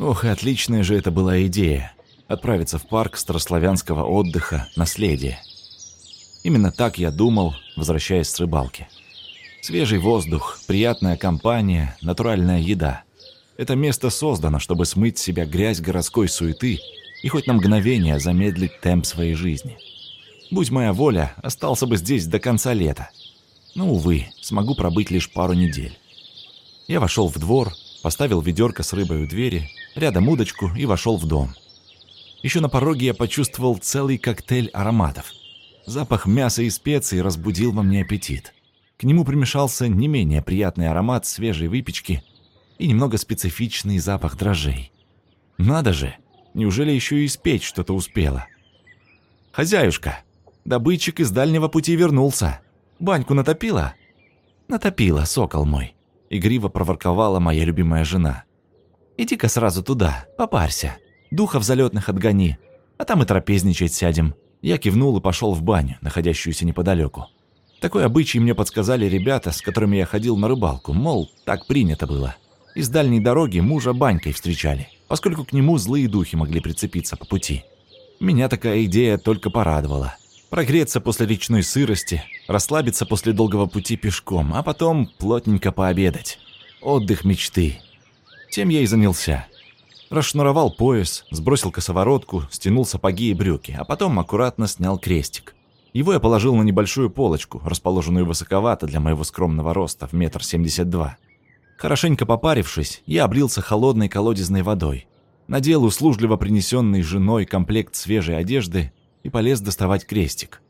Ох, отличная же это была идея – отправиться в парк старославянского отдыха «Наследие». Именно так я думал, возвращаясь с рыбалки. Свежий воздух, приятная компания, натуральная еда. Это место создано, чтобы смыть с себя грязь городской суеты и хоть на мгновение замедлить темп своей жизни. Будь моя воля, остался бы здесь до конца лета. Но, увы, смогу пробыть лишь пару недель. Я вошел в двор, поставил ведерко с рыбой у двери, рядом удочку и вошел в дом. Еще на пороге я почувствовал целый коктейль ароматов. Запах мяса и специй разбудил во мне аппетит. К нему примешался не менее приятный аромат свежей выпечки и немного специфичный запах дрожжей. Надо же, неужели еще и испечь что-то успела? «Хозяюшка, добытчик из дальнего пути вернулся. Баньку натопила?» «Натопила, сокол мой», — игриво проворковала моя любимая жена. «Иди-ка сразу туда, попарься, духов залетных отгони, а там и трапезничать сядем». Я кивнул и пошел в баню, находящуюся неподалеку. Такой обычай мне подсказали ребята, с которыми я ходил на рыбалку, мол, так принято было. Из дальней дороги мужа банькой встречали, поскольку к нему злые духи могли прицепиться по пути. Меня такая идея только порадовала. Прогреться после речной сырости, расслабиться после долгого пути пешком, а потом плотненько пообедать. Отдых мечты. Тем я и занялся. Расшнуровал пояс, сбросил косоворотку, стянул сапоги и брюки, а потом аккуратно снял крестик. Его я положил на небольшую полочку, расположенную высоковато для моего скромного роста в метр семьдесят два. Хорошенько попарившись, я облился холодной колодезной водой, надел услужливо принесенный женой комплект свежей одежды и полез доставать крестик.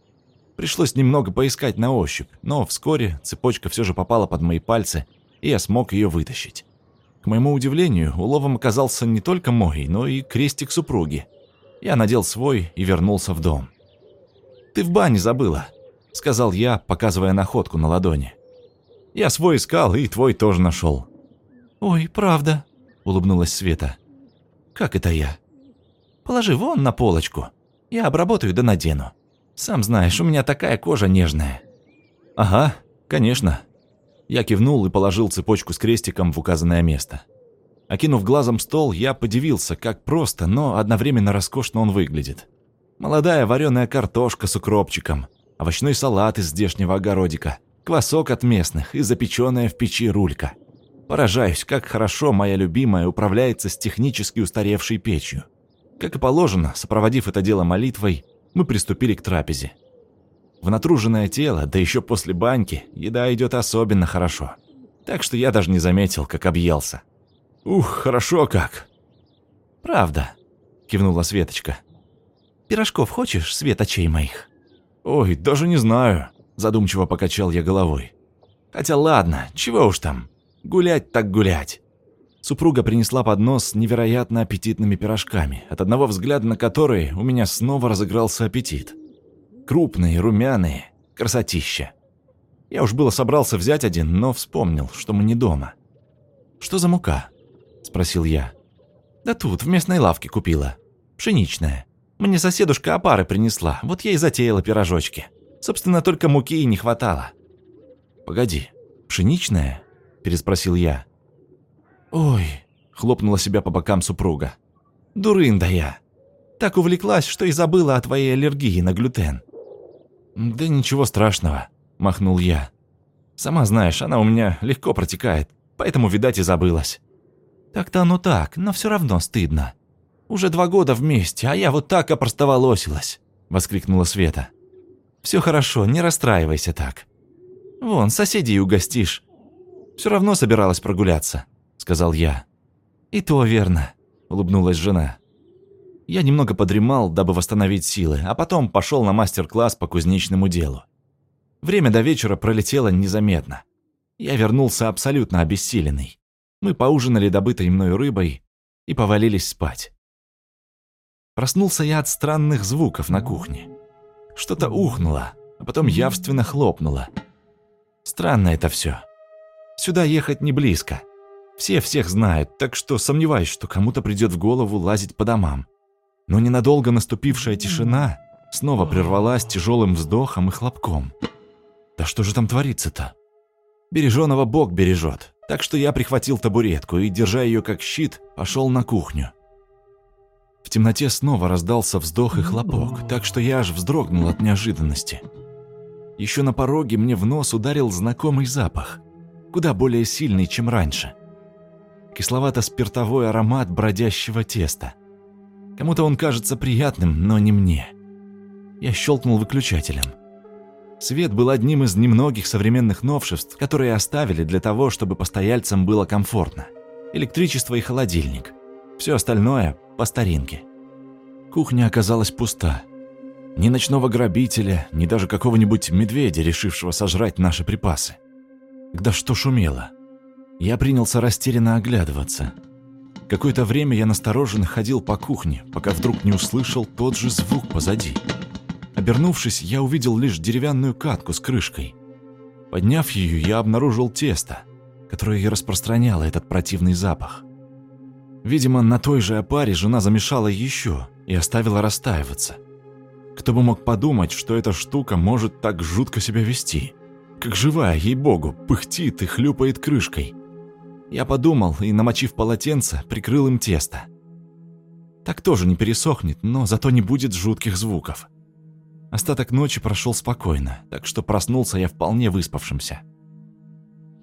Пришлось немного поискать на ощупь, но вскоре цепочка все же попала под мои пальцы, и я смог ее вытащить. К моему удивлению, уловом оказался не только мой, но и крестик супруги. Я надел свой и вернулся в дом. «Ты в бане забыла», — сказал я, показывая находку на ладони. «Я свой искал, и твой тоже нашел». «Ой, правда», — улыбнулась Света. «Как это я?» «Положи вон на полочку. Я обработаю да надену. Сам знаешь, у меня такая кожа нежная». «Ага, конечно». Я кивнул и положил цепочку с крестиком в указанное место. Окинув глазом стол, я подивился, как просто, но одновременно роскошно он выглядит. Молодая вареная картошка с укропчиком, овощной салат из здешнего огородика, квасок от местных и запеченная в печи рулька. Поражаюсь, как хорошо моя любимая управляется с технически устаревшей печью. Как и положено, сопроводив это дело молитвой, мы приступили к трапезе. В натруженное тело, да еще после баньки, еда идет особенно хорошо. Так что я даже не заметил, как объелся. «Ух, хорошо как!» «Правда», — кивнула Светочка. Пирожков хочешь, светочей моих?» «Ой, даже не знаю», – задумчиво покачал я головой. «Хотя ладно, чего уж там. Гулять так гулять». Супруга принесла поднос с невероятно аппетитными пирожками, от одного взгляда на которые у меня снова разыгрался аппетит. Крупные, румяные, красотища. Я уж было собрался взять один, но вспомнил, что мы не дома. «Что за мука?» – спросил я. «Да тут, в местной лавке купила. Пшеничная. Мне соседушка опары принесла, вот я и затеяла пирожочки. Собственно, только муки и не хватало. «Погоди, пшеничная?» – переспросил я. «Ой», – хлопнула себя по бокам супруга. «Дурында я. Так увлеклась, что и забыла о твоей аллергии на глютен». «Да ничего страшного», – махнул я. «Сама знаешь, она у меня легко протекает, поэтому, видать, и забылась». «Так-то оно так, но все равно стыдно», уже два года вместе, а я вот так опростоволосилась!» — воскликнула Света. «Все хорошо, не расстраивайся так. Вон, соседей угостишь. Все равно собиралась прогуляться», — сказал я. «И то верно», — улыбнулась жена. Я немного подремал, дабы восстановить силы, а потом пошел на мастер-класс по кузнечному делу. Время до вечера пролетело незаметно. Я вернулся абсолютно обессиленный. Мы поужинали добытой мною рыбой и повалились спать. Проснулся я от странных звуков на кухне. Что-то ухнуло, а потом явственно хлопнуло. Странно это все. Сюда ехать не близко. Все всех знают, так что сомневаюсь, что кому-то придет в голову лазить по домам. Но ненадолго наступившая тишина снова прервалась тяжелым вздохом и хлопком. Да что же там творится-то? Береженого Бог бережет, Так что я прихватил табуретку и, держа ее как щит, пошел на кухню. В темноте снова раздался вздох и хлопок, так что я аж вздрогнул от неожиданности. Еще на пороге мне в нос ударил знакомый запах, куда более сильный, чем раньше. Кисловато-спиртовой аромат бродящего теста. Кому-то он кажется приятным, но не мне. Я щелкнул выключателем. Свет был одним из немногих современных новшеств, которые оставили для того, чтобы постояльцам было комфортно. Электричество и холодильник. Все остальное по старинке. Кухня оказалась пуста. Ни ночного грабителя, ни даже какого-нибудь медведя, решившего сожрать наши припасы. Да что шумело. Я принялся растерянно оглядываться. Какое-то время я настороженно ходил по кухне, пока вдруг не услышал тот же звук позади. Обернувшись, я увидел лишь деревянную катку с крышкой. Подняв ее, я обнаружил тесто, которое и распространяло этот противный запах. Видимо, на той же опаре жена замешала еще и оставила растаиваться. Кто бы мог подумать, что эта штука может так жутко себя вести. Как живая, ей-богу, пыхтит и хлюпает крышкой. Я подумал и, намочив полотенце, прикрыл им тесто. Так тоже не пересохнет, но зато не будет жутких звуков. Остаток ночи прошел спокойно, так что проснулся я вполне выспавшимся.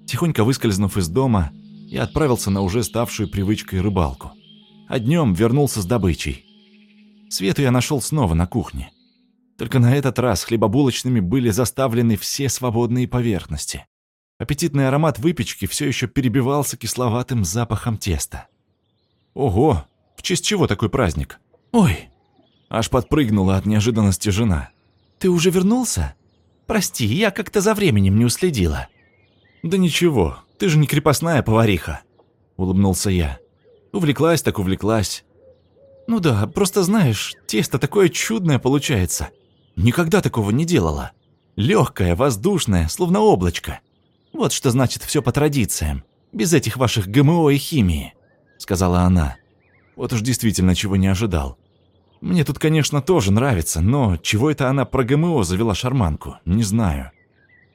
Тихонько выскользнув из дома, я отправился на уже ставшую привычкой рыбалку. А днем вернулся с добычей. Свету я нашел снова на кухне. Только на этот раз хлебобулочными были заставлены все свободные поверхности. Аппетитный аромат выпечки все еще перебивался кисловатым запахом теста. Ого, в честь чего такой праздник? Ой, аж подпрыгнула от неожиданности жена. Ты уже вернулся? Прости, я как-то за временем не уследила. Да ничего, ты же не крепостная повариха, улыбнулся я. Увлеклась так увлеклась. Ну да, просто знаешь, тесто такое чудное получается. Никогда такого не делала. Легкое, воздушное, словно облачко. Вот что значит все по традициям, без этих ваших ГМО и химии, сказала она. Вот уж действительно чего не ожидал. Мне тут, конечно, тоже нравится, но чего это она про ГМО завела шарманку, не знаю.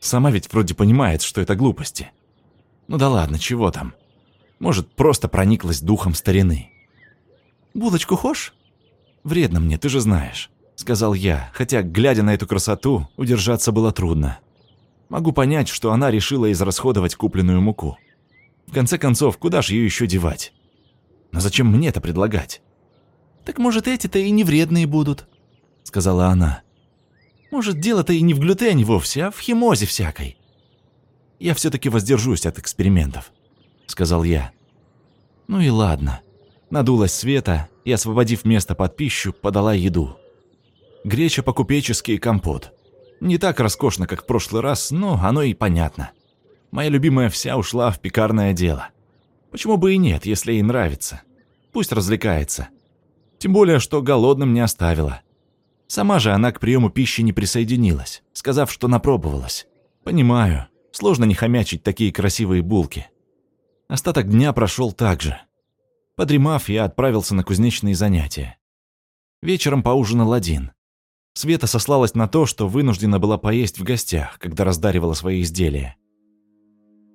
Сама ведь вроде понимает, что это глупости. Ну да ладно, чего там. Может, просто прониклась духом старины. «Булочку хошь?» «Вредно мне, ты же знаешь», — сказал я, хотя, глядя на эту красоту, удержаться было трудно. Могу понять, что она решила израсходовать купленную муку. В конце концов, куда же ее еще девать? Но зачем мне это предлагать? «Так может, эти-то и не вредные будут», — сказала она. «Может, дело-то и не в глютене вовсе, а в химозе всякой». «Я все-таки воздержусь от экспериментов», — сказал я. «Ну и ладно». Надулась Света и, освободив место под пищу, подала еду. Греча по-купечески и компот. Не так роскошно, как в прошлый раз, но оно и понятно. Моя любимая вся ушла в пекарное дело. Почему бы и нет, если ей нравится? Пусть развлекается. Тем более, что голодным не оставила. Сама же она к приему пищи не присоединилась, сказав, что напробовалась. Понимаю, сложно не хомячить такие красивые булки. Остаток дня прошел так же. Подремав, я отправился на кузнечные занятия. Вечером поужинал один. Света сослалась на то, что вынуждена была поесть в гостях, когда раздаривала свои изделия.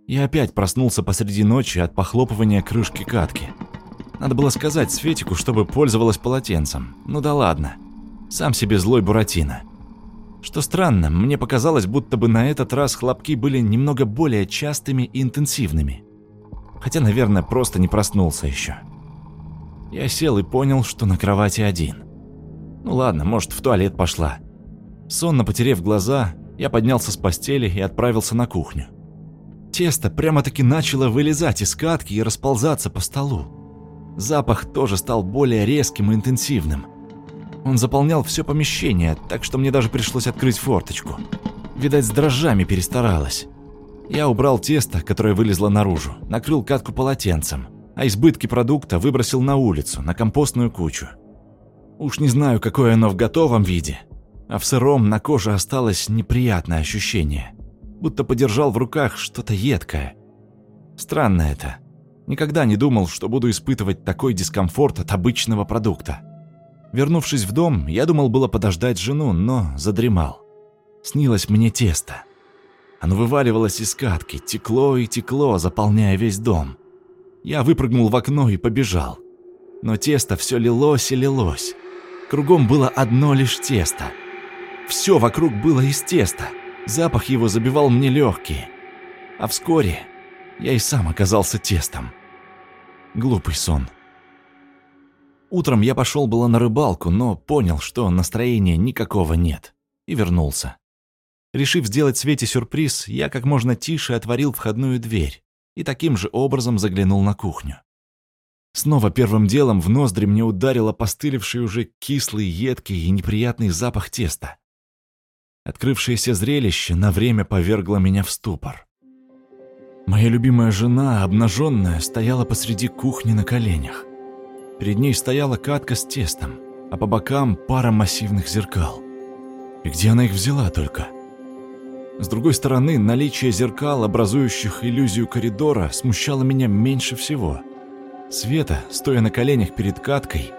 Я опять проснулся посреди ночи от похлопывания крышки катки. Надо было сказать Светику, чтобы пользовалась полотенцем. Ну да ладно. Сам себе злой Буратино. Что странно, мне показалось, будто бы на этот раз хлопки были немного более частыми и интенсивными. Хотя, наверное, просто не проснулся еще. Я сел и понял, что на кровати один. Ну ладно, может, в туалет пошла. Сонно потерев глаза, я поднялся с постели и отправился на кухню. Тесто прямо-таки начало вылезать из катки и расползаться по столу. Запах тоже стал более резким и интенсивным. Он заполнял все помещение, так что мне даже пришлось открыть форточку. Видать, с дрожжами перестаралась. Я убрал тесто, которое вылезло наружу, накрыл катку полотенцем, а избытки продукта выбросил на улицу, на компостную кучу. Уж не знаю, какое оно в готовом виде, а в сыром на коже осталось неприятное ощущение, будто подержал в руках что-то едкое. Странно это. Никогда не думал, что буду испытывать такой дискомфорт от обычного продукта. Вернувшись в дом, я думал было подождать жену, но задремал. Снилось мне тесто. Оно вываливалось из катки, текло и текло, заполняя весь дом. Я выпрыгнул в окно и побежал. Но тесто все лилось и лилось. Кругом было одно лишь тесто. Все вокруг было из теста. Запах его забивал мне легкие. А вскоре я и сам оказался тестом. Глупый сон. Утром я пошел было на рыбалку, но понял, что настроения никакого нет, и вернулся. Решив сделать Свете сюрприз, я как можно тише отворил входную дверь и таким же образом заглянул на кухню. Снова первым делом в ноздри мне ударил опостылевший уже кислый, едкий и неприятный запах теста. Открывшееся зрелище на время повергло меня в ступор. Моя любимая жена, обнаженная, стояла посреди кухни на коленях. Перед ней стояла катка с тестом, а по бокам пара массивных зеркал. И где она их взяла только? С другой стороны, наличие зеркал, образующих иллюзию коридора, смущало меня меньше всего. Света, стоя на коленях перед каткой,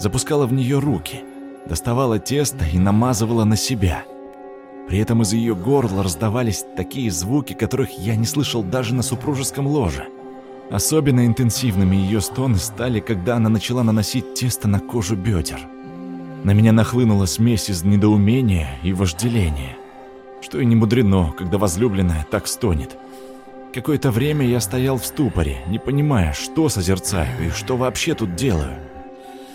запускала в нее руки, доставала тесто и намазывала на себя. При этом из ее горла раздавались такие звуки, которых я не слышал даже на супружеском ложе. Особенно интенсивными ее стоны стали, когда она начала наносить тесто на кожу бедер. На меня нахлынула смесь из недоумения и вожделения. Что и не мудрено, когда возлюбленная так стонет. Какое-то время я стоял в ступоре, не понимая, что созерцаю и что вообще тут делаю.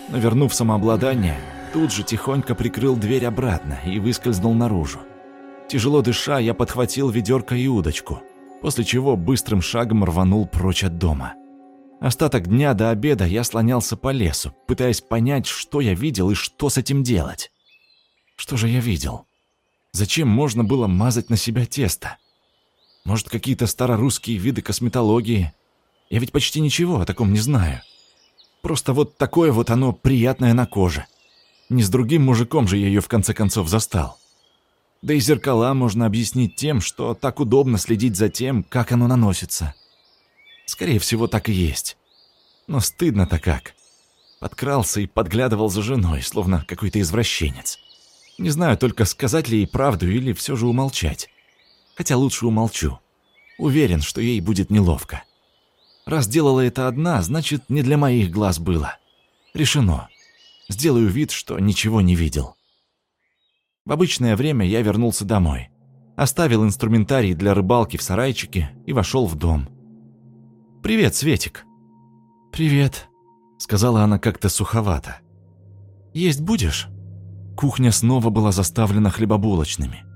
Но вернув самообладание, тут же тихонько прикрыл дверь обратно и выскользнул наружу. Тяжело дыша, я подхватил ведерко и удочку – после чего быстрым шагом рванул прочь от дома. Остаток дня до обеда я слонялся по лесу, пытаясь понять, что я видел и что с этим делать. Что же я видел? Зачем можно было мазать на себя тесто? Может, какие-то старорусские виды косметологии? Я ведь почти ничего о таком не знаю. Просто вот такое вот оно приятное на коже. Не с другим мужиком же я ее в конце концов застал. Да и зеркала можно объяснить тем, что так удобно следить за тем, как оно наносится. Скорее всего, так и есть. Но стыдно-то как. Подкрался и подглядывал за женой, словно какой-то извращенец. Не знаю только, сказать ли ей правду или все же умолчать. Хотя лучше умолчу. Уверен, что ей будет неловко. Раз делала это одна, значит, не для моих глаз было. Решено. Сделаю вид, что ничего не видел. В обычное время я вернулся домой. Оставил инструментарий для рыбалки в сарайчике и вошел в дом. «Привет, Светик». «Привет», — сказала она как-то суховато. «Есть будешь?» Кухня снова была заставлена хлебобулочными.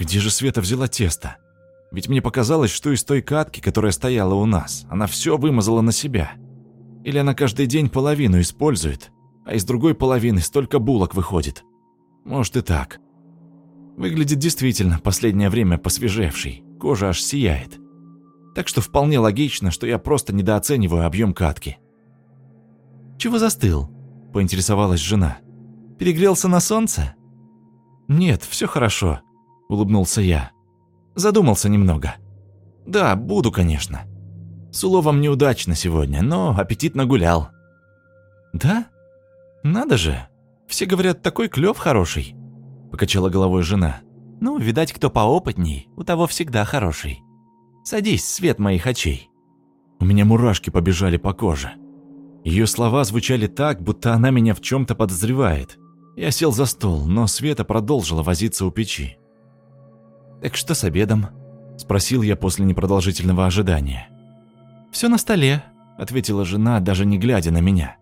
Где же Света взяла тесто? Ведь мне показалось, что из той катки, которая стояла у нас, она все вымазала на себя. Или она каждый день половину использует, а из другой половины столько булок выходит. Может и так. Выглядит действительно последнее время посвежевший, кожа аж сияет. Так что вполне логично, что я просто недооцениваю объем катки. «Чего застыл?» – поинтересовалась жена. «Перегрелся на солнце?» «Нет, все хорошо», – улыбнулся я. Задумался немного. «Да, буду, конечно. С уловом неудачно сегодня, но аппетит нагулял». «Да? Надо же, все говорят, такой клёв хороший», — покачала головой жена. «Ну, видать, кто поопытней, у того всегда хороший. Садись, свет моих очей». У меня мурашки побежали по коже. Ее слова звучали так, будто она меня в чем то подозревает. Я сел за стол, но Света продолжила возиться у печи. «Так что с обедом?» – спросил я после непродолжительного ожидания. «Все на столе», – ответила жена, даже не глядя на меня.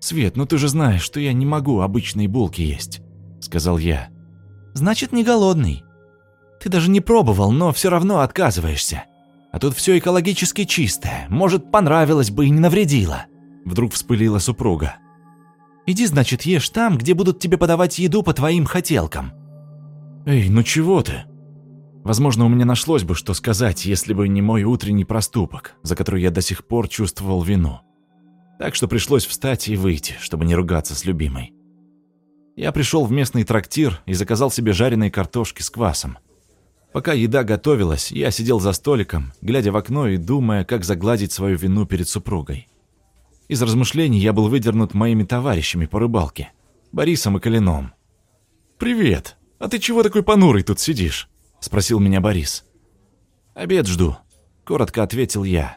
«Свет, ну ты же знаешь, что я не могу обычные булки есть», — сказал я. «Значит, не голодный. Ты даже не пробовал, но все равно отказываешься. А тут все экологически чистое, может, понравилось бы и не навредило». Вдруг вспылила супруга. «Иди, значит, ешь там, где будут тебе подавать еду по твоим хотелкам». «Эй, ну чего ты?» Возможно, у меня нашлось бы, что сказать, если бы не мой утренний проступок, за который я до сих пор чувствовал вину так что пришлось встать и выйти, чтобы не ругаться с любимой. Я пришел в местный трактир и заказал себе жареные картошки с квасом. Пока еда готовилась, я сидел за столиком, глядя в окно и думая, как загладить свою вину перед супругой. Из размышлений я был выдернут моими товарищами по рыбалке, Борисом и Калином. «Привет! А ты чего такой понурый тут сидишь?» — спросил меня Борис. «Обед жду», — коротко ответил я.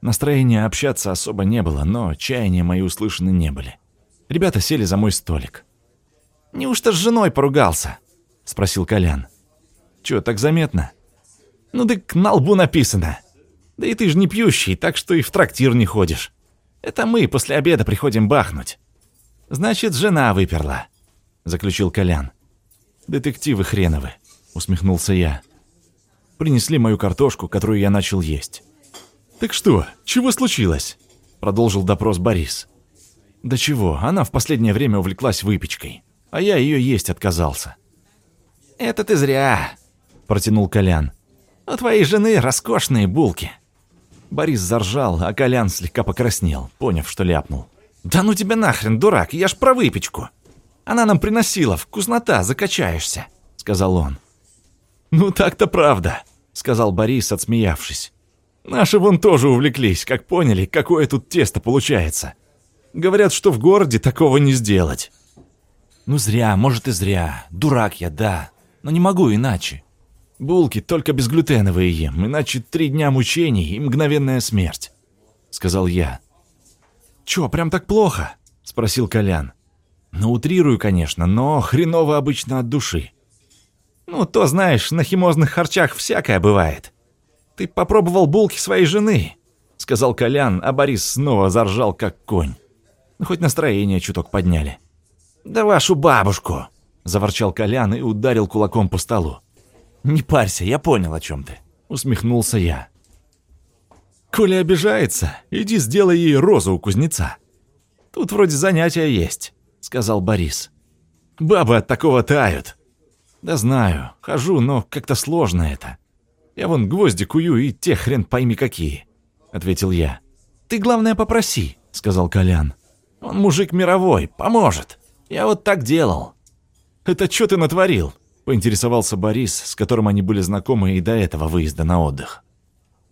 Настроения общаться особо не было, но чаяния мои услышаны не были. Ребята сели за мой столик. «Неужто с женой поругался?» — спросил Колян. «Чё, так заметно?» «Ну так на лбу написано. Да и ты же не пьющий, так что и в трактир не ходишь. Это мы после обеда приходим бахнуть». «Значит, жена выперла», — заключил Колян. «Детективы хреновы», — усмехнулся я. Принесли мою картошку, которую я начал есть. «Так что, чего случилось?» — продолжил допрос Борис. «Да чего, она в последнее время увлеклась выпечкой, а я ее есть отказался». «Это ты зря», — протянул Колян. «У твоей жены роскошные булки». Борис заржал, а Колян слегка покраснел, поняв, что ляпнул. «Да ну тебя нахрен, дурак, я ж про выпечку. Она нам приносила, вкуснота, закачаешься», — сказал он. «Ну так-то правда», — сказал Борис, отсмеявшись. «Наши вон тоже увлеклись, как поняли, какое тут тесто получается. Говорят, что в городе такого не сделать». «Ну зря, может и зря. Дурак я, да. Но не могу иначе. Булки только безглютеновые ем, иначе три дня мучений и мгновенная смерть», — сказал я. «Чё, прям так плохо?» — спросил Колян. «Ну, утрирую, конечно, но хреново обычно от души». «Ну, то знаешь, на химозных харчах всякое бывает. Ты попробовал булки своей жены», — сказал Колян, а Борис снова заржал, как конь. Ну, хоть настроение чуток подняли. «Да вашу бабушку!» — заворчал Колян и ударил кулаком по столу. «Не парься, я понял, о чем ты», — усмехнулся я. «Коля обижается, иди сделай ей розу у кузнеца. Тут вроде занятия есть», — сказал Борис. «Бабы от такого тают». «Да знаю, хожу, но как-то сложно это. Я вон гвозди кую и те хрен пойми какие», — ответил я. «Ты, главное, попроси», — сказал Колян. «Он мужик мировой, поможет. Я вот так делал». «Это что ты натворил?» — поинтересовался Борис, с которым они были знакомы и до этого выезда на отдых.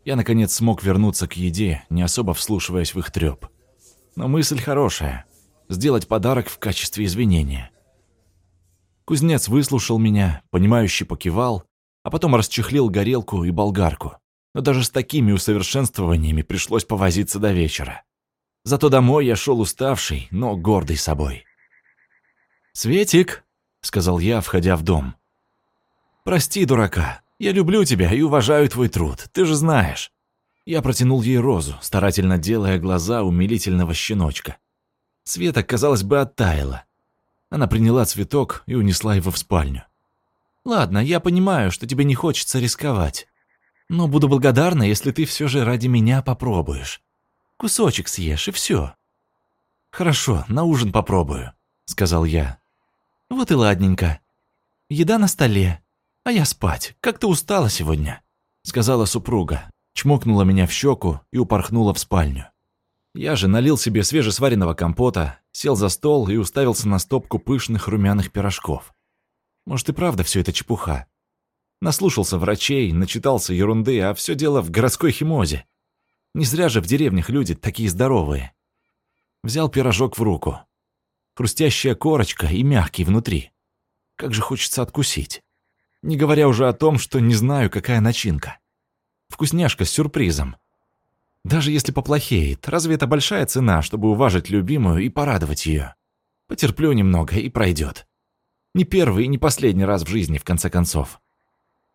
Я, наконец, смог вернуться к еде, не особо вслушиваясь в их трёп. Но мысль хорошая — сделать подарок в качестве извинения. Кузнец выслушал меня, понимающе покивал, а потом расчехлил горелку и болгарку. Но даже с такими усовершенствованиями пришлось повозиться до вечера. Зато домой я шел уставший, но гордый собой. «Светик», — сказал я, входя в дом. «Прости, дурака, я люблю тебя и уважаю твой труд, ты же знаешь». Я протянул ей розу, старательно делая глаза умилительного щеночка. Света, казалось бы, оттаяла. Она приняла цветок и унесла его в спальню. «Ладно, я понимаю, что тебе не хочется рисковать. Но буду благодарна, если ты все же ради меня попробуешь. Кусочек съешь, и все». «Хорошо, на ужин попробую», — сказал я. «Вот и ладненько. Еда на столе. «А я спать, как-то устала сегодня», — сказала супруга, чмокнула меня в щеку и упорхнула в спальню. Я же налил себе свежесваренного компота, сел за стол и уставился на стопку пышных румяных пирожков. Может и правда все это чепуха. Наслушался врачей, начитался ерунды, а все дело в городской химозе. Не зря же в деревнях люди такие здоровые. Взял пирожок в руку. Хрустящая корочка и мягкий внутри. Как же хочется откусить. Не говоря уже о том, что не знаю, какая начинка. Вкусняшка с сюрпризом. Даже если поплохеет, разве это большая цена, чтобы уважить любимую и порадовать ее? Потерплю немного и пройдет. Не первый и не последний раз в жизни, в конце концов.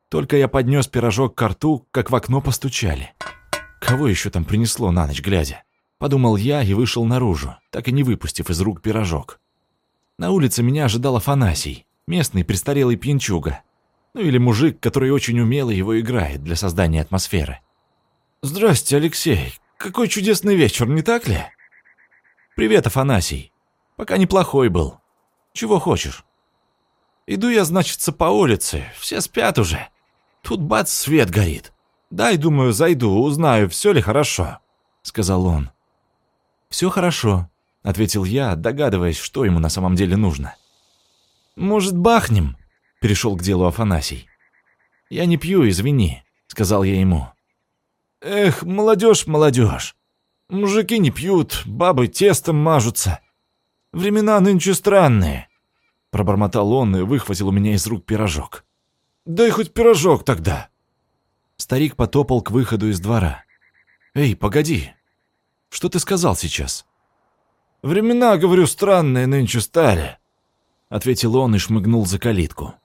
Только я поднес пирожок к рту, как в окно постучали. Кого еще там принесло на ночь глядя? Подумал я и вышел наружу, так и не выпустив из рук пирожок. На улице меня ожидал Афанасий, местный престарелый пьянчуга, ну или мужик, который очень умело его играет для создания атмосферы. «Здрасте, Алексей. Какой чудесный вечер, не так ли?» «Привет, Афанасий. Пока неплохой был. Чего хочешь?» «Иду я, значится, по улице. Все спят уже. Тут бац, свет горит. Дай, думаю, зайду, узнаю, все ли хорошо», — сказал он. «Все хорошо», — ответил я, догадываясь, что ему на самом деле нужно. «Может, бахнем?» перешел к делу Афанасий. «Я не пью, извини», — сказал я ему. «Эх, молодежь, молодежь. Мужики не пьют, бабы тестом мажутся. Времена нынче странные», — пробормотал он и выхватил у меня из рук пирожок. дай хоть пирожок тогда». Старик потопал к выходу из двора. «Эй, погоди, что ты сказал сейчас?» «Времена, говорю, странные нынче стали», — ответил он и шмыгнул за калитку.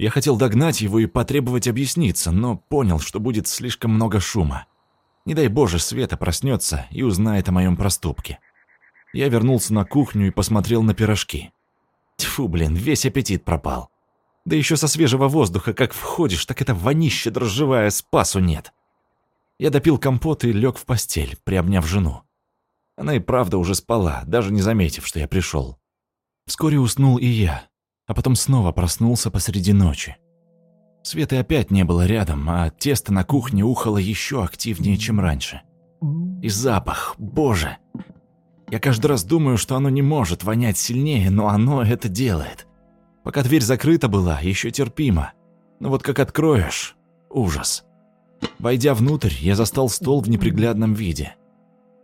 Я хотел догнать его и потребовать объясниться, но понял, что будет слишком много шума. Не дай Боже, Света проснется и узнает о моем проступке. Я вернулся на кухню и посмотрел на пирожки. Тьфу, блин, весь аппетит пропал. Да еще со свежего воздуха, как входишь, так это вонище дрожжевая, спасу нет. Я допил компот и лег в постель, приобняв жену. Она и правда уже спала, даже не заметив, что я пришел. Вскоре уснул и я, а потом снова проснулся посреди ночи. Светы опять не было рядом, а тесто на кухне ухало еще активнее, чем раньше. И запах, боже! Я каждый раз думаю, что оно не может вонять сильнее, но оно это делает. Пока дверь закрыта была, еще терпимо. Но вот как откроешь – ужас. Войдя внутрь, я застал стол в неприглядном виде.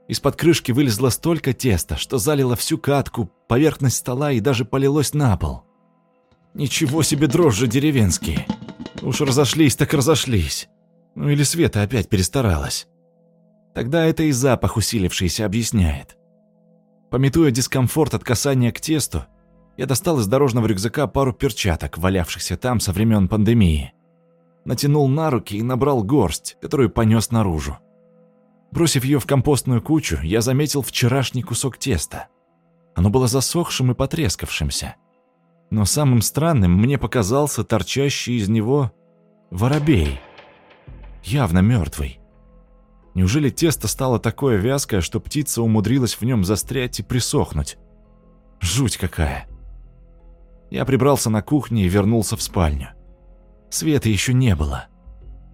Из-под крышки вылезло столько теста, что залило всю катку, поверхность стола и даже полилось на пол. Ничего себе дрожжи деревенские. Уж разошлись так разошлись. Ну или Света опять перестаралась. Тогда это и запах усилившийся объясняет. Пометуя дискомфорт от касания к тесту, я достал из дорожного рюкзака пару перчаток, валявшихся там со времен пандемии. Натянул на руки и набрал горсть, которую понес наружу. Бросив ее в компостную кучу, я заметил вчерашний кусок теста. Оно было засохшим и потрескавшимся. Но самым странным мне показался торчащий из него воробей. Явно мертвый. Неужели тесто стало такое вязкое, что птица умудрилась в нем застрять и присохнуть? Жуть какая. Я прибрался на кухне и вернулся в спальню. Света еще не было.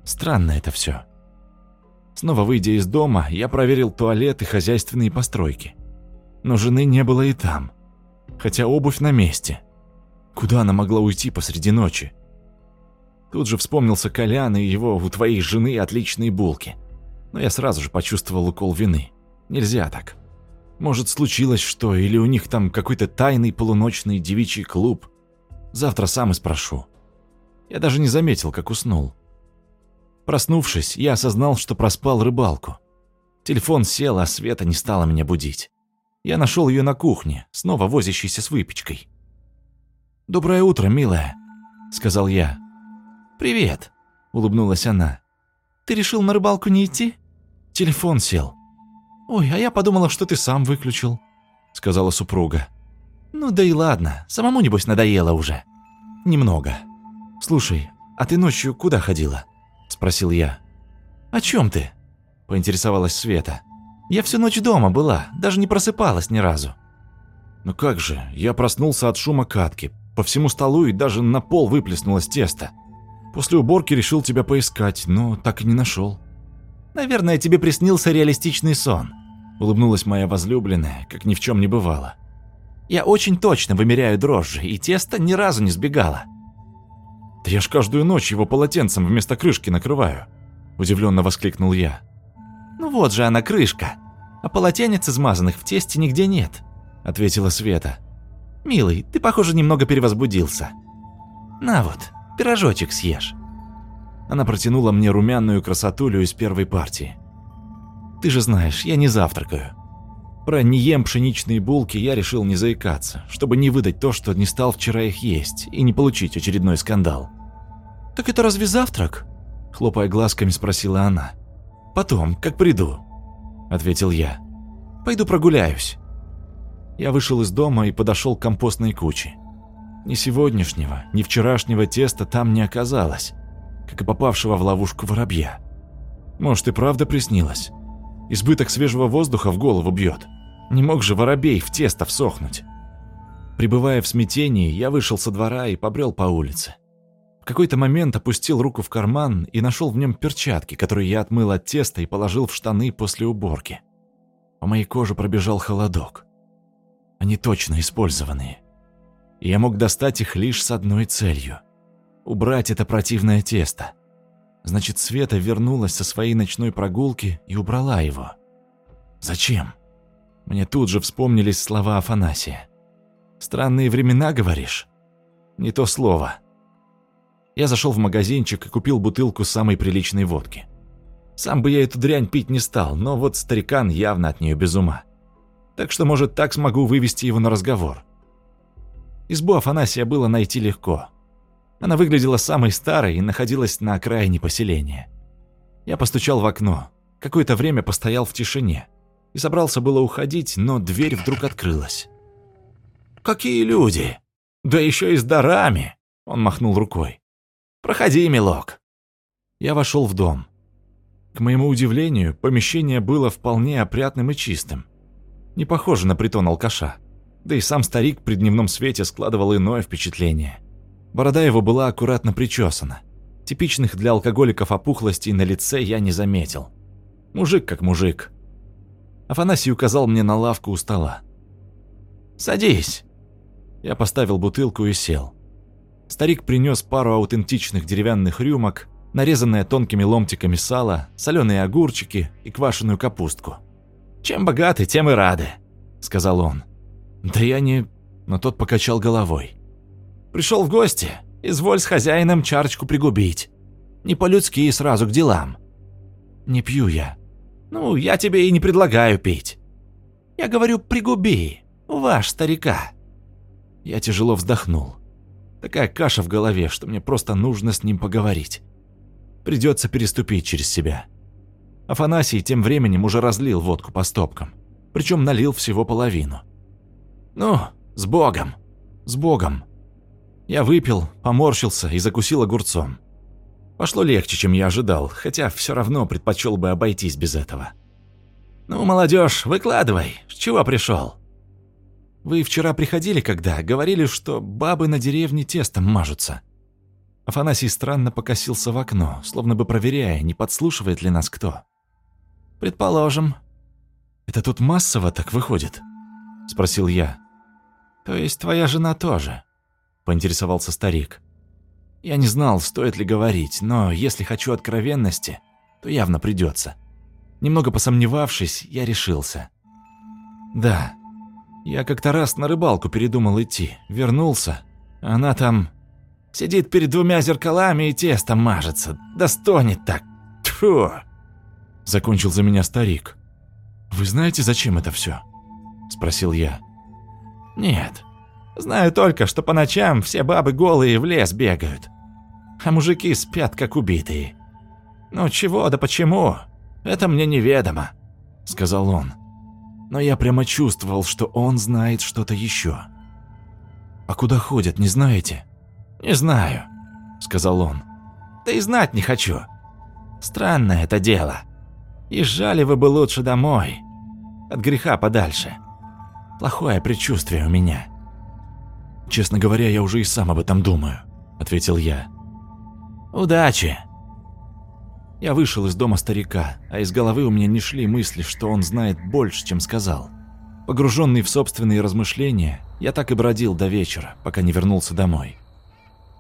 Странно это все. Снова выйдя из дома, я проверил туалет и хозяйственные постройки. Но жены не было и там. Хотя обувь на месте. Куда она могла уйти посреди ночи? Тут же вспомнился Колян и его у твоей жены отличные булки. Но я сразу же почувствовал укол вины. Нельзя так. Может, случилось что, или у них там какой-то тайный полуночный девичий клуб. Завтра сам и спрошу. Я даже не заметил, как уснул. Проснувшись, я осознал, что проспал рыбалку. Телефон сел, а Света не стала меня будить. Я нашел ее на кухне, снова возящейся с выпечкой. «Доброе утро, милая», — сказал я. «Привет», — улыбнулась она. «Ты решил на рыбалку не идти?» Телефон сел. «Ой, а я подумала, что ты сам выключил», — сказала супруга. «Ну да и ладно, самому, небось, надоело уже». «Немного. Слушай, а ты ночью куда ходила?» спросил я. «О чем ты?» – поинтересовалась Света. «Я всю ночь дома была, даже не просыпалась ни разу». «Ну как же, я проснулся от шума катки. По всему столу и даже на пол выплеснулось тесто. После уборки решил тебя поискать, но так и не нашел. «Наверное, тебе приснился реалистичный сон», – улыбнулась моя возлюбленная, как ни в чем не бывало. «Я очень точно вымеряю дрожжи, и тесто ни разу не сбегало. «Да я ж каждую ночь его полотенцем вместо крышки накрываю», – удивленно воскликнул я. «Ну вот же она крышка, а полотенец измазанных в тесте нигде нет», – ответила Света. «Милый, ты, похоже, немного перевозбудился. На вот, пирожочек съешь». Она протянула мне румяную красотулю из первой партии. «Ты же знаешь, я не завтракаю. Про «не ем пшеничные булки» я решил не заикаться, чтобы не выдать то, что не стал вчера их есть, и не получить очередной скандал. «Так это разве завтрак?» – хлопая глазками спросила она. «Потом, как приду», – ответил я. «Пойду прогуляюсь». Я вышел из дома и подошел к компостной куче. Ни сегодняшнего, ни вчерашнего теста там не оказалось, как и попавшего в ловушку воробья. Может, и правда приснилось? Избыток свежего воздуха в голову бьет. Не мог же воробей в тесто всохнуть. Прибывая в смятении, я вышел со двора и побрел по улице. В какой-то момент опустил руку в карман и нашел в нем перчатки, которые я отмыл от теста и положил в штаны после уборки. По моей коже пробежал холодок. Они точно использованные. Я мог достать их лишь с одной целью – убрать это противное тесто – Значит, Света вернулась со своей ночной прогулки и убрала его. Зачем? Мне тут же вспомнились слова Афанасия. «Странные времена, говоришь?» «Не то слово». Я зашел в магазинчик и купил бутылку самой приличной водки. Сам бы я эту дрянь пить не стал, но вот старикан явно от нее без ума. Так что, может, так смогу вывести его на разговор. Избу Афанасия было найти легко. Она выглядела самой старой и находилась на окраине поселения. Я постучал в окно, какое-то время постоял в тишине и собрался было уходить, но дверь вдруг открылась. «Какие люди! Да еще и с дарами!» Он махнул рукой. «Проходи, милок». Я вошел в дом. К моему удивлению, помещение было вполне опрятным и чистым. Не похоже на притон алкаша. Да и сам старик при дневном свете складывал иное впечатление. Борода его была аккуратно причесана. Типичных для алкоголиков опухлостей на лице я не заметил. Мужик как мужик. Афанасий указал мне на лавку у стола. «Садись». Я поставил бутылку и сел. Старик принес пару аутентичных деревянных рюмок, нарезанное тонкими ломтиками сало, соленые огурчики и квашеную капустку. «Чем богаты, тем и рады», — сказал он. «Да я не...» Но тот покачал головой. «Пришел в гости, изволь с хозяином чарочку пригубить. Не по-людски сразу к делам». «Не пью я». «Ну, я тебе и не предлагаю пить. Я говорю, пригуби, ваш старика». Я тяжело вздохнул. Такая каша в голове, что мне просто нужно с ним поговорить. Придется переступить через себя. Афанасий тем временем уже разлил водку по стопкам. Причем налил всего половину. «Ну, с Богом! С Богом!» Я выпил, поморщился и закусил огурцом. Пошло легче, чем я ожидал, хотя все равно предпочел бы обойтись без этого. «Ну, молодежь, выкладывай, с чего пришел?» Вы вчера приходили, когда говорили, что бабы на деревне тестом мажутся». Афанасий странно покосился в окно, словно бы проверяя, не подслушивает ли нас кто. «Предположим». «Это тут массово так выходит?» – спросил я. «То есть твоя жена тоже?» – поинтересовался старик. Я не знал, стоит ли говорить, но если хочу откровенности, то явно придется. Немного посомневавшись, я решился. «Да, я как-то раз на рыбалку передумал идти, вернулся. Она там сидит перед двумя зеркалами и тестом мажется. Да стонет так. Тьфу!» Закончил за меня старик. «Вы знаете, зачем это все? Спросил я. «Нет. Знаю только, что по ночам все бабы голые в лес бегают. А мужики спят, как убитые. Ну чего да почему? Это мне неведомо», — сказал он но я прямо чувствовал, что он знает что-то еще. «А куда ходят, не знаете?» «Не знаю», — сказал он. «Да и знать не хочу. Странное это дело. Езжали вы бы лучше домой, от греха подальше. Плохое предчувствие у меня». «Честно говоря, я уже и сам об этом думаю», — ответил я. «Удачи», я вышел из дома старика, а из головы у меня не шли мысли, что он знает больше, чем сказал. Погруженный в собственные размышления, я так и бродил до вечера, пока не вернулся домой.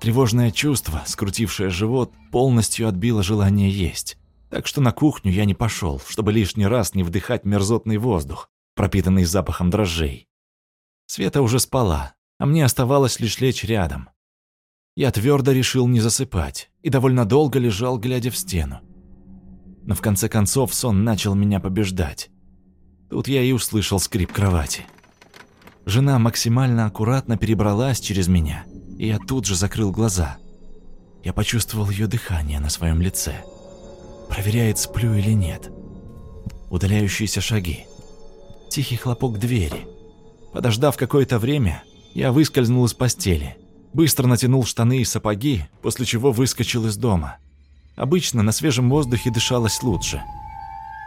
Тревожное чувство, скрутившее живот, полностью отбило желание есть. Так что на кухню я не пошел, чтобы лишний раз не вдыхать мерзотный воздух, пропитанный запахом дрожжей. Света уже спала, а мне оставалось лишь лечь рядом. Я твердо решил не засыпать и довольно долго лежал, глядя в стену но в конце концов сон начал меня побеждать. Тут я и услышал скрип кровати. Жена максимально аккуратно перебралась через меня, и я тут же закрыл глаза. Я почувствовал ее дыхание на своем лице. Проверяет, сплю или нет. Удаляющиеся шаги. Тихий хлопок двери. Подождав какое-то время, я выскользнул из постели. Быстро натянул штаны и сапоги, после чего выскочил из дома. Обычно на свежем воздухе дышалось лучше.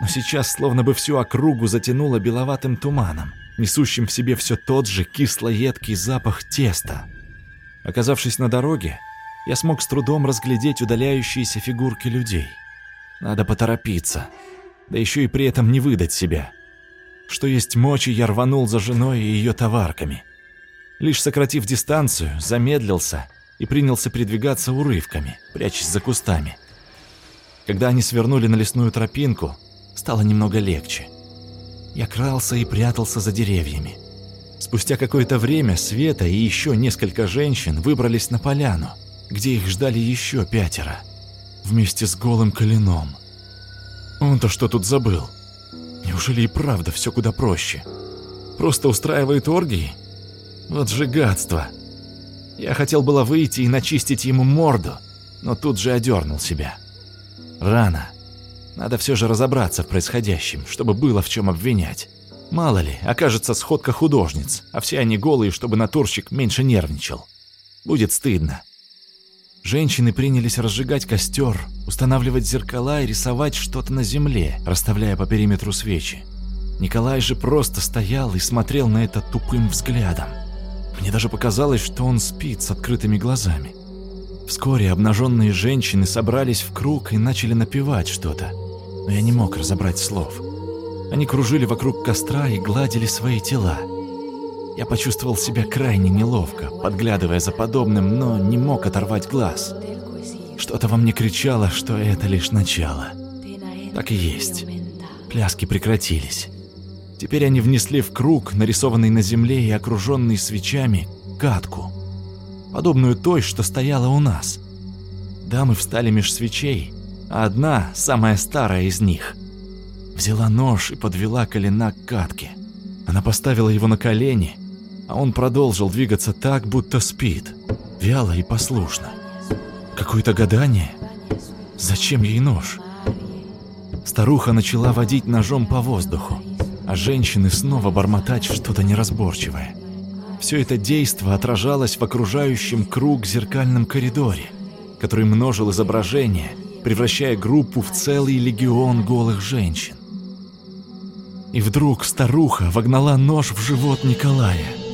Но сейчас словно бы всю округу затянуло беловатым туманом, несущим в себе все тот же кисло-едкий запах теста. Оказавшись на дороге, я смог с трудом разглядеть удаляющиеся фигурки людей. Надо поторопиться, да еще и при этом не выдать себя. Что есть мочи, я рванул за женой и ее товарками. Лишь сократив дистанцию, замедлился и принялся передвигаться урывками, прячась за кустами. Когда они свернули на лесную тропинку, стало немного легче. Я крался и прятался за деревьями. Спустя какое-то время Света и еще несколько женщин выбрались на поляну где их ждали еще пятеро, вместе с голым коленом. Он-то что тут забыл? Неужели и правда все куда проще? Просто устраивает оргии? Вот же гадство. Я хотел было выйти и начистить ему морду, но тут же одернул себя. Рано. Надо все же разобраться в происходящем, чтобы было в чем обвинять. Мало ли, окажется сходка художниц, а все они голые, чтобы натурщик меньше нервничал. Будет стыдно. Женщины принялись разжигать костер, устанавливать зеркала и рисовать что-то на земле, расставляя по периметру свечи. Николай же просто стоял и смотрел на это тупым взглядом. Мне даже показалось, что он спит с открытыми глазами. Вскоре обнаженные женщины собрались в круг и начали напевать что-то, но я не мог разобрать слов. Они кружили вокруг костра и гладили свои тела. Я почувствовал себя крайне неловко, подглядывая за подобным, но не мог оторвать глаз. Что-то во мне кричало, что это лишь начало. Так и есть. Пляски прекратились. Теперь они внесли в круг, нарисованный на земле и окруженный свечами, катку, подобную той, что стояла у нас. Дамы встали меж свечей, а одна, самая старая из них, взяла нож и подвела колена к катке. Она поставила его на колени, а он продолжил двигаться так, будто спит, вяло и послушно. Какое-то гадание? Зачем ей нож? Старуха начала водить ножом по воздуху а женщины снова бормотать что-то неразборчивое. Все это действо отражалось в окружающем круг зеркальном коридоре, который множил изображения, превращая группу в целый легион голых женщин. И вдруг старуха вогнала нож в живот Николая.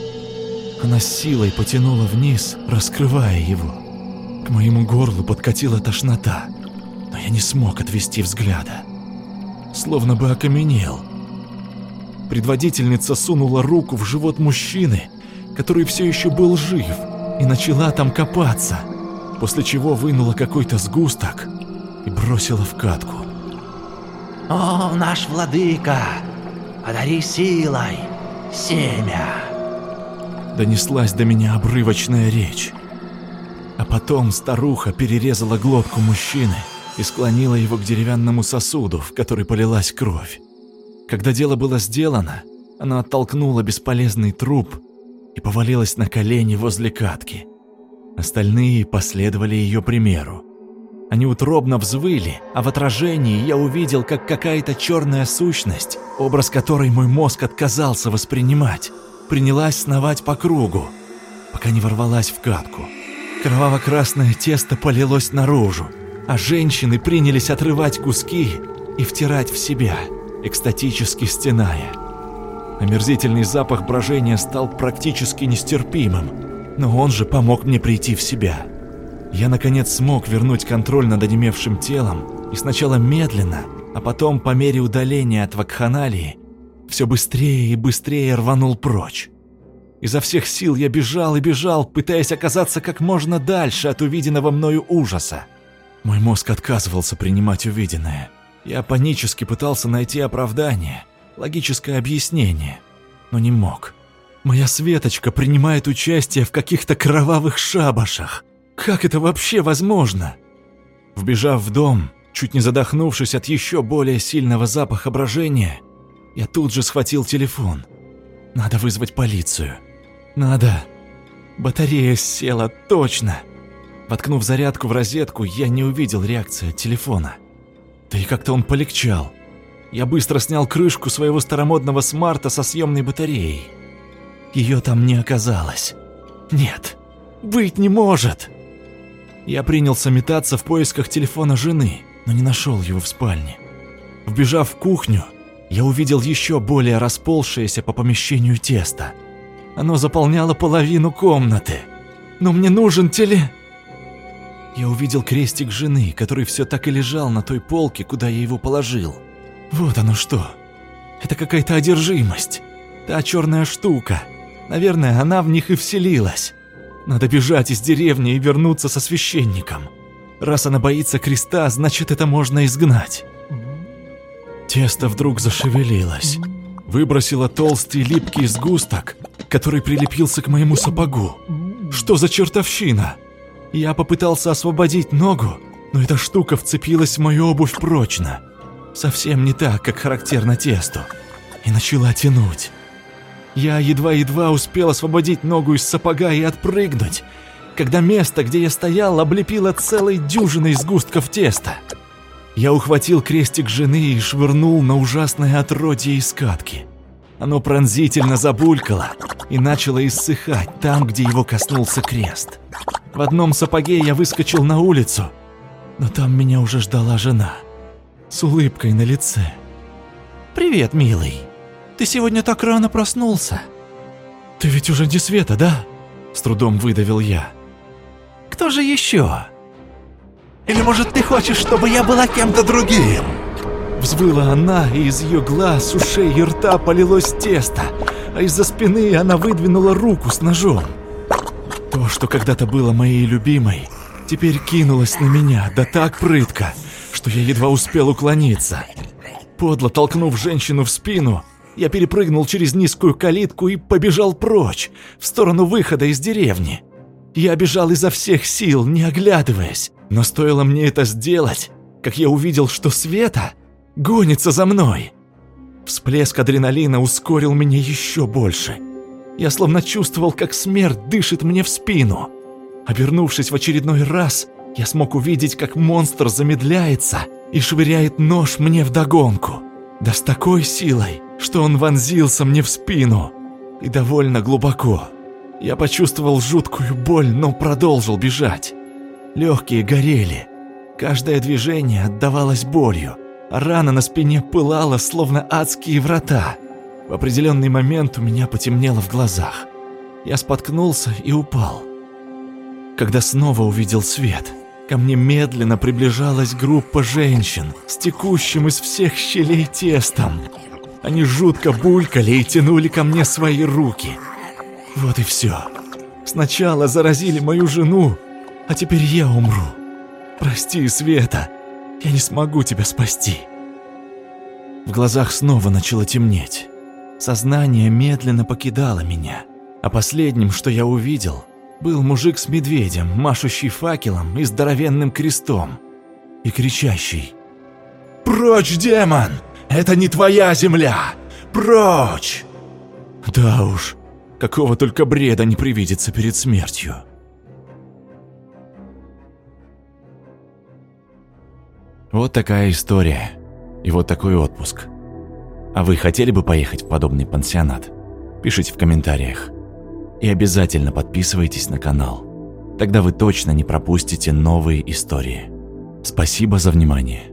Она силой потянула вниз, раскрывая его. К моему горлу подкатила тошнота, но я не смог отвести взгляда. Словно бы окаменел — Предводительница сунула руку в живот мужчины, который все еще был жив, и начала там копаться, после чего вынула какой-то сгусток и бросила в катку. «О, наш владыка, подари силой семя!» Донеслась до меня обрывочная речь. А потом старуха перерезала глотку мужчины и склонила его к деревянному сосуду, в который полилась кровь. Когда дело было сделано, она оттолкнула бесполезный труп и повалилась на колени возле катки. Остальные последовали ее примеру. Они утробно взвыли, а в отражении я увидел, как какая-то черная сущность, образ которой мой мозг отказался воспринимать, принялась сновать по кругу, пока не ворвалась в катку. Кроваво-красное тесто полилось наружу, а женщины принялись отрывать куски и втирать в себя – экстатически стеная. Омерзительный запах брожения стал практически нестерпимым, но он же помог мне прийти в себя. Я, наконец, смог вернуть контроль над онемевшим телом и сначала медленно, а потом по мере удаления от вакханалии все быстрее и быстрее рванул прочь. Изо всех сил я бежал и бежал, пытаясь оказаться как можно дальше от увиденного мною ужаса. Мой мозг отказывался принимать увиденное – я панически пытался найти оправдание, логическое объяснение, но не мог. Моя Светочка принимает участие в каких-то кровавых шабашах. Как это вообще возможно? Вбежав в дом, чуть не задохнувшись от еще более сильного запаха брожения, я тут же схватил телефон. Надо вызвать полицию. Надо. Батарея села, точно. Воткнув зарядку в розетку, я не увидел реакции от телефона. Да и как-то он полегчал. Я быстро снял крышку своего старомодного смарта со съемной батареей. Ее там не оказалось. Нет, быть не может. Я принялся метаться в поисках телефона жены, но не нашел его в спальне. Вбежав в кухню, я увидел еще более расползшееся по помещению тесто. Оно заполняло половину комнаты. Но мне нужен теле я увидел крестик жены, который все так и лежал на той полке, куда я его положил. Вот оно что. Это какая-то одержимость. Та черная штука. Наверное, она в них и вселилась. Надо бежать из деревни и вернуться со священником. Раз она боится креста, значит, это можно изгнать. Тесто вдруг зашевелилось. Выбросило толстый липкий сгусток, который прилепился к моему сапогу. Что за чертовщина? Я попытался освободить ногу, но эта штука вцепилась в мою обувь прочно. Совсем не так, как характерно тесту. И начала тянуть. Я едва-едва успел освободить ногу из сапога и отпрыгнуть, когда место, где я стоял, облепило целой дюжиной сгустков теста. Я ухватил крестик жены и швырнул на ужасное отродье из катки. Оно пронзительно забулькало и начало иссыхать там, где его коснулся крест. В одном сапоге я выскочил на улицу, но там меня уже ждала жена с улыбкой на лице. «Привет, милый. Ты сегодня так рано проснулся». «Ты ведь уже не Света, да?» С трудом выдавил я. «Кто же еще?» «Или, может, ты хочешь, чтобы я была кем-то другим?» Взвыла она, и из ее глаз, ушей и рта полилось тесто, а из-за спины она выдвинула руку с ножом. То, что когда-то было моей любимой, теперь кинулось на меня, да так прытко, что я едва успел уклониться. Подло толкнув женщину в спину, я перепрыгнул через низкую калитку и побежал прочь, в сторону выхода из деревни. Я бежал изо всех сил, не оглядываясь, но стоило мне это сделать, как я увидел, что Света гонится за мной. Всплеск адреналина ускорил меня еще больше. Я словно чувствовал, как смерть дышит мне в спину. Обернувшись в очередной раз, я смог увидеть, как монстр замедляется и швыряет нож мне вдогонку. Да с такой силой, что он вонзился мне в спину. И довольно глубоко. Я почувствовал жуткую боль, но продолжил бежать. Легкие горели. Каждое движение отдавалось болью. А рана на спине пылала, словно адские врата. В определенный момент у меня потемнело в глазах. Я споткнулся и упал. Когда снова увидел свет, ко мне медленно приближалась группа женщин с текущим из всех щелей тестом. Они жутко булькали и тянули ко мне свои руки. Вот и все. Сначала заразили мою жену, а теперь я умру. Прости, Света, я не смогу тебя спасти. В глазах снова начало темнеть. Сознание медленно покидало меня, а последним, что я увидел, был мужик с медведем, машущий факелом и здоровенным крестом, и кричащий «Прочь, демон! Это не твоя земля! Прочь!» Да уж, какого только бреда не привидится перед смертью. Вот такая история. И вот такой отпуск. А вы хотели бы поехать в подобный пансионат? Пишите в комментариях. И обязательно подписывайтесь на канал. Тогда вы точно не пропустите новые истории. Спасибо за внимание.